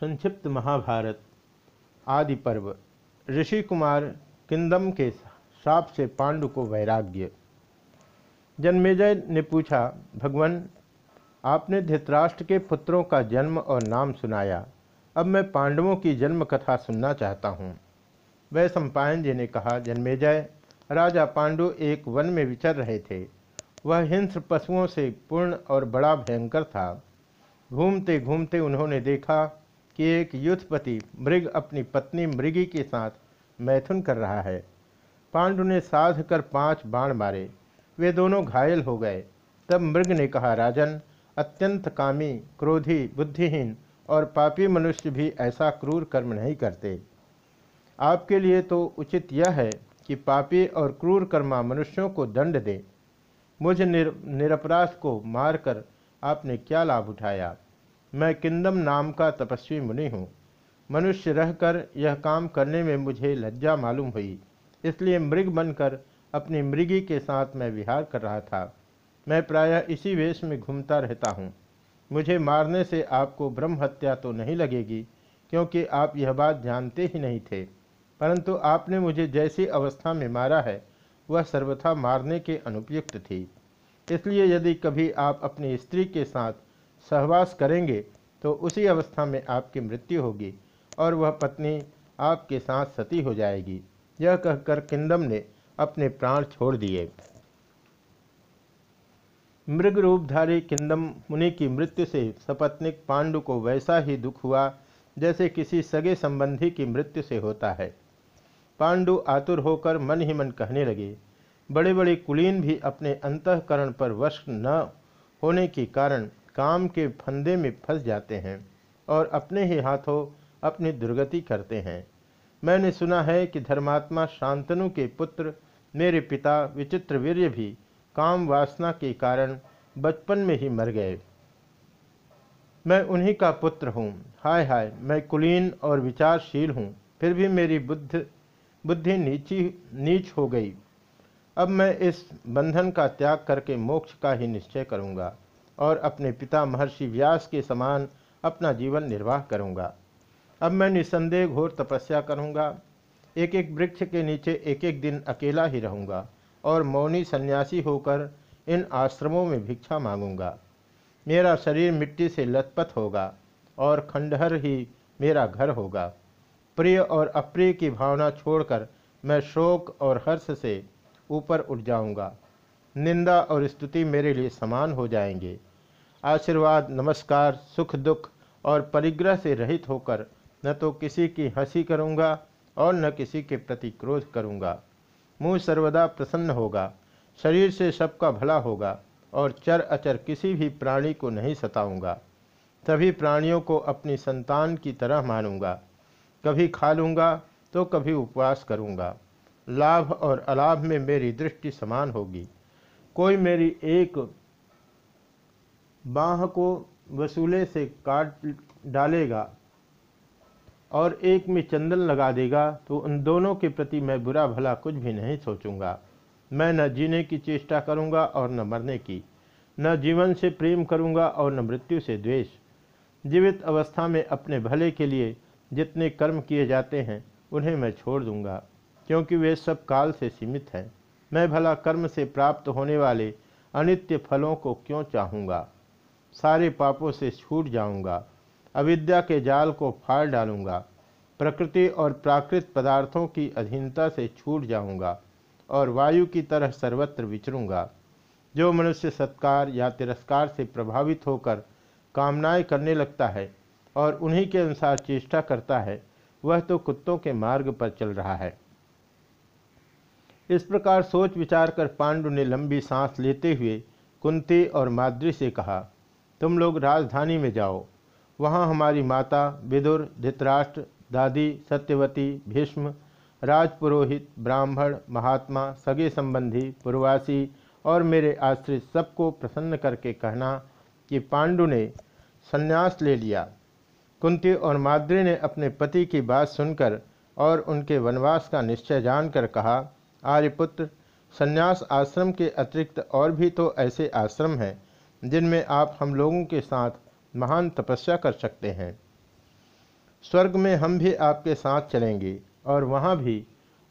संक्षिप्त महाभारत आदि पर्व ऋषि कुमार किंदम के साप से पांडु को वैराग्य। जन्मेजय ने पूछा, भगवान, आपने धृतराष्ट्र के पुत्रों का जन्म और नाम सुनाया। अब मैं पांडवों की जन्म कथा सुनना चाहता हूँ। वह सम्पायन जी ने कहा, जन्मेजय, राजा पांडु एक वन में विचर रहे थे। वह हिंस पशुओं से पूर्ण और बड़ा भयंकर था। घूमते घूमते उन्होंने देखा कि एक युद्धपति मृग अपनी पत्नी मृगी के साथ मैथुन कर रहा है। पांडु ने साध कर पाँच बाण मारे। वे दोनों घायल हो गए। तब मृग ने कहा राजन अत्यंत कामी क्रोधी बुद्धिहीन और पापी मनुष्य भी ऐसा क्रूर कर्म नहीं करते। आपके लिए तो उचित यह है कि पापी और क्रूर कर्मा मनुष्यों को दंड दे। मुझ निर, निरपराध को मारकर आपने क्या लाभ उठाया? मैं किंदम नाम का तपस्वी मुनि हूँ। मनुष्य रहकर यह काम करने में मुझे लज्जा मालूम हुई। इसलिए मृग बनकर अपनी मृगी के साथ मैं विहार कर रहा था। मैं प्रायः इसी वेश में घूमता रहता हूँ। मुझे मारने से आपको ब्रह्म हत्या तो नहीं लगेगी, क्योंकि आप यह बात जानते ही नहीं थे। परंतु आपने मुझे जैसी अवस्था में मारा है, वह सर्वथा मारने के अनुपयुक्त थी। इसलिए यदि कभी आप अपनी स्त्री के साथ सहवास करेंगे तो उसी अवस्था में आपकी मृत्यु होगी और वह पत्नी आपके साथ सती हो जाएगी। यह कहकर किंदम ने अपने प्राण छोड़ दिए। मृग रूपधारी किंदम मुनि की मृत्यु से सपत्निक पांडु को वैसा ही दुख हुआ जैसे किसी सगे संबंधी की मृत्यु से होता है। पांडु आतुर होकर मन ही मन कहने लगे बड़े बड़े कुलीन भी अपने अंतकरण पर वश न होने के कारण काम के फंदे में फंस जाते हैं और अपने ही हाथों अपनी दुर्गति करते हैं। मैंने सुना है कि धर्मात्मा शांतनु के पुत्र, मेरे पिता, विचित्र वीर्य भी काम वासना के कारण बचपन में ही मर गए। मैं उन्हीं का पुत्र हूँ। हाय हाय, मैं कुलीन और विचारशील हूँ। फिर भी मेरी बुद्ध, बुद्धि नीची, नीच हो गई। अब मैं इस बंधन का त्याग करके मोक्ष का ही निश्चय करूँगा। और अपने पिता महर्षि व्यास के समान अपना जीवन निर्वाह करूँगा। अब मैं निसंदेह घोर तपस्या करूँगा। एक एक वृक्ष के नीचे एक एक दिन अकेला ही रहूँगा और मौनी सन्यासी होकर इन आश्रमों में भिक्षा मांगूँगा। मेरा शरीर मिट्टी से लथपथ होगा और खंडहर ही मेरा घर होगा। प्रिय और अप्रिय की भावना छोड़कर मैं शोक और हर्ष से ऊपर उठ जाऊँगा। निंदा और स्तुति मेरे लिए समान हो जाएँगे। आशीर्वाद, नमस्कार, सुख, दुख और परिग्रह से रहित होकर न तो किसी की हँसी करूँगा और न किसी के प्रति क्रोध करूँगा। मुँह सर्वदा प्रसन्न होगा, शरीर से सबका भला होगा और चर अचर किसी भी प्राणी को नहीं सताऊँगा। सभी प्राणियों को अपनी संतान की तरह मानूँगा। कभी खा लूँगा तो कभी उपवास करूँगा। लाभ और अलाभ में मेरी दृष्टि समान होगी। कोई मेरी एक बाह को वसूले से काट डालेगा और एक में चंदन लगा देगा तो उन दोनों के प्रति मैं बुरा भला कुछ भी नहीं सोचूँगा। मैं न जीने की चेष्टा करूँगा और न मरने की। न जीवन से प्रेम करूँगा और न मृत्यु से द्वेष। जीवित अवस्था में अपने भले के लिए जितने कर्म किए जाते हैं, उन्हें मैं छोड़ दूँगा, क्योंकि वे सब काल से सीमित हैं। मैं भला कर्म से प्राप्त होने वाले अनित्य फलों को क्यों चाहूँगा? सारे पापों से छूट जाऊँगा, अविद्या के जाल को फाड़ डालूँगा, प्रकृति और प्राकृत पदार्थों की अधीनता से छूट जाऊँगा और वायु की तरह सर्वत्र विचरूँगा। जो मनुष्य सत्कार या तिरस्कार से प्रभावित होकर कामनाएँ करने लगता है और उन्हीं के अनुसार चेष्टा करता है, वह तो कुत्तों के मार्ग पर चल रहा है। इस प्रकार सोच विचार कर पांडु ने लंबी सांस लेते हुए कुंती और माद्री से कहा तुम लोग राजधानी में जाओ। वहाँ हमारी माता, विदुर, धृतराष्ट्र, दादी, सत्यवती, भीष्म, राजपुरोहित, ब्राह्मण, महात्मा, सगे संबंधी, पूर्वासी और मेरे आश्रित सबको प्रसन्न करके कहना कि पांडु ने संन्यास ले लिया। कुंती और माद्री ने अपने पति की बात सुनकर और उनके वनवास का निश्चय जानकर कहा, आर्यपुत्र, संन्यास आश्रम के अतिरिक्त और भी तो ऐसे आश्रम हैं। जिनमें आप हम लोगों के साथ महान तपस्या कर सकते हैं। स्वर्ग में हम भी आपके साथ चलेंगे और वहाँ भी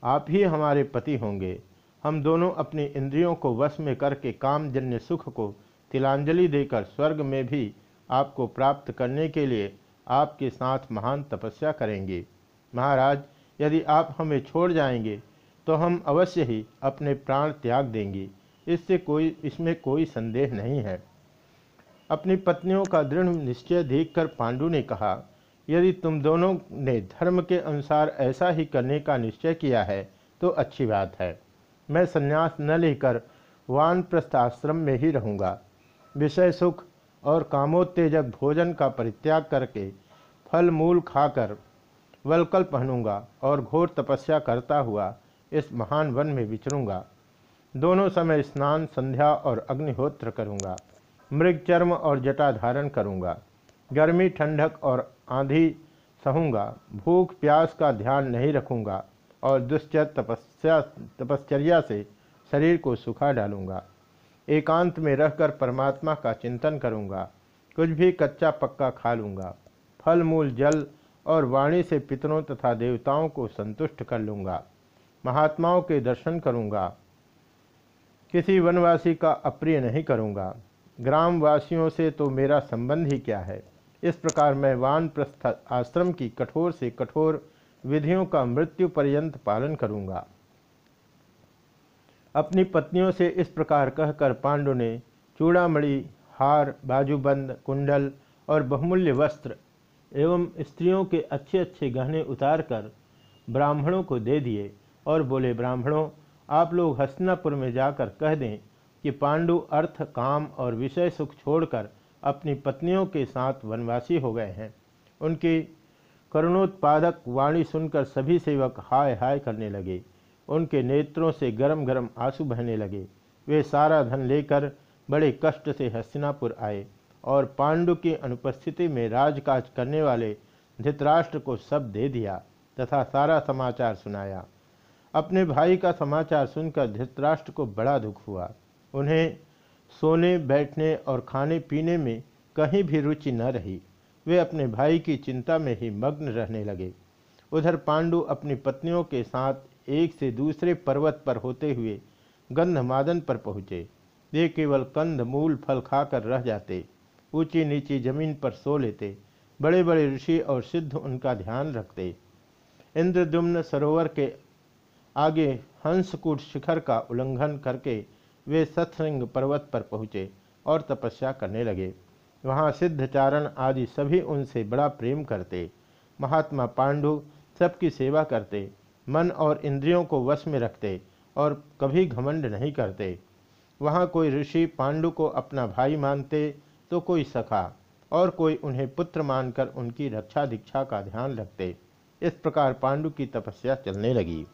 आप ही हमारे पति होंगे। हम दोनों अपनी इंद्रियों को वश में करके कामजन्य सुख को तिलांजलि देकर स्वर्ग में भी आपको प्राप्त करने के लिए आपके साथ महान तपस्या करेंगे। महाराज, यदि आप हमें छोड़ जाएँगे तो हम अवश्य ही अपने प्राण त्याग देंगे। इससे कोई, इसमें कोई संदेह नहीं है। अपनी पत्नियों का दृढ़ निश्चय देखकर पांडु ने कहा, यदि तुम दोनों ने धर्म के अनुसार ऐसा ही करने का निश्चय किया है तो अच्छी बात है। मैं संन्यास न लेकर वानप्रस्थ आश्रम में ही रहूँगा। विषय सुख और कामोत्तेजक भोजन का परित्याग करके फल मूल खाकर वलकल पहनूँगा और घोर तपस्या करता हुआ इस महान वन में विचरूँगा। दोनों समय स्नान, संध्या और अग्निहोत्र करूँगा। मृग चर्म और जटा धारण करूँगा। गर्मी ठंडक और आंधी सहूँगा। भूख प्यास का ध्यान नहीं रखूँगा और दुश्चर तपस्या, तपश्चर्या से शरीर को सुखा डालूँगा। एकांत में रहकर परमात्मा का चिंतन करूँगा। कुछ भी कच्चा पक्का खा लूँगा। फल, मूल, जल और वाणी से पितरों तथा देवताओं को संतुष्ट कर लूँगा। महात्माओं के दर्शन करूँगा। किसी वनवासी का अप्रिय नहीं करूँगा। ग्रामवासियों से तो मेरा संबंध ही क्या है? इस प्रकार मैं वानप्रस्थ आश्रम की कठोर से कठोर विधियों का मृत्यु पर्यंत पालन करूँगा। अपनी पत्नियों से इस प्रकार कहकर पांडु ने चूड़ामणि, हार, बाजूबंद, कुंडल और बहुमूल्य वस्त्र एवं स्त्रियों के अच्छे अच्छे गहने उतार कर ब्राह्मणों को दे दिए और बोले, ब्राह्मणों, आप लोग हस्तिनापुर में जाकर कह दें कि पांडु अर्थ, काम और विषय सुख छोड़कर अपनी पत्नियों के साथ वनवासी हो गए हैं। उनकी करुणोत्पादक वाणी सुनकर सभी सेवक हाय हाय करने लगे। उनके नेत्रों से गरम गरम आँसू बहने लगे। वे सारा धन लेकर बड़े कष्ट से हस्तिनापुर आए और पांडु की अनुपस्थिति में राजकाज करने वाले धृतराष्ट्र को सब दे दिया तथा सारा समाचार सुनाया। अपने भाई का समाचार सुनकर धृतराष्ट्र को बड़ा दुख हुआ। उन्हें सोने, बैठने और खाने पीने में कहीं भी रुचि न रही। वे अपने भाई की चिंता में ही मग्न रहने लगे। उधर पांडु अपनी पत्नियों के साथ एक से दूसरे पर्वत पर होते हुए गंधमादन पर पहुँचे। वे केवल कंध मूल, फल खाकर रह जाते ऊँची नीची ज़मीन पर सो लेते बड़े बड़े ऋषि और सिद्ध उनका ध्यान रखते। इंद्रदुम्न सरोवर के आगे हंसकूट शिखर का उल्लंघन करके वे सत्संग पर्वत पर पहुँचे और तपस्या करने लगे। वहाँ सिद्धचारण आदि सभी उनसे बड़ा प्रेम करते। महात्मा पांडु सबकी सेवा करते, मन और इंद्रियों को वश में रखते और कभी घमंड नहीं करते। वहाँ कोई ऋषि पांडु को अपना भाई मानते तो कोई सखा और कोई उन्हें पुत्र मानकर उनकी रक्षा दीक्षा का ध्यान रखते। इस प्रकार पांडु की तपस्या चलने लगी।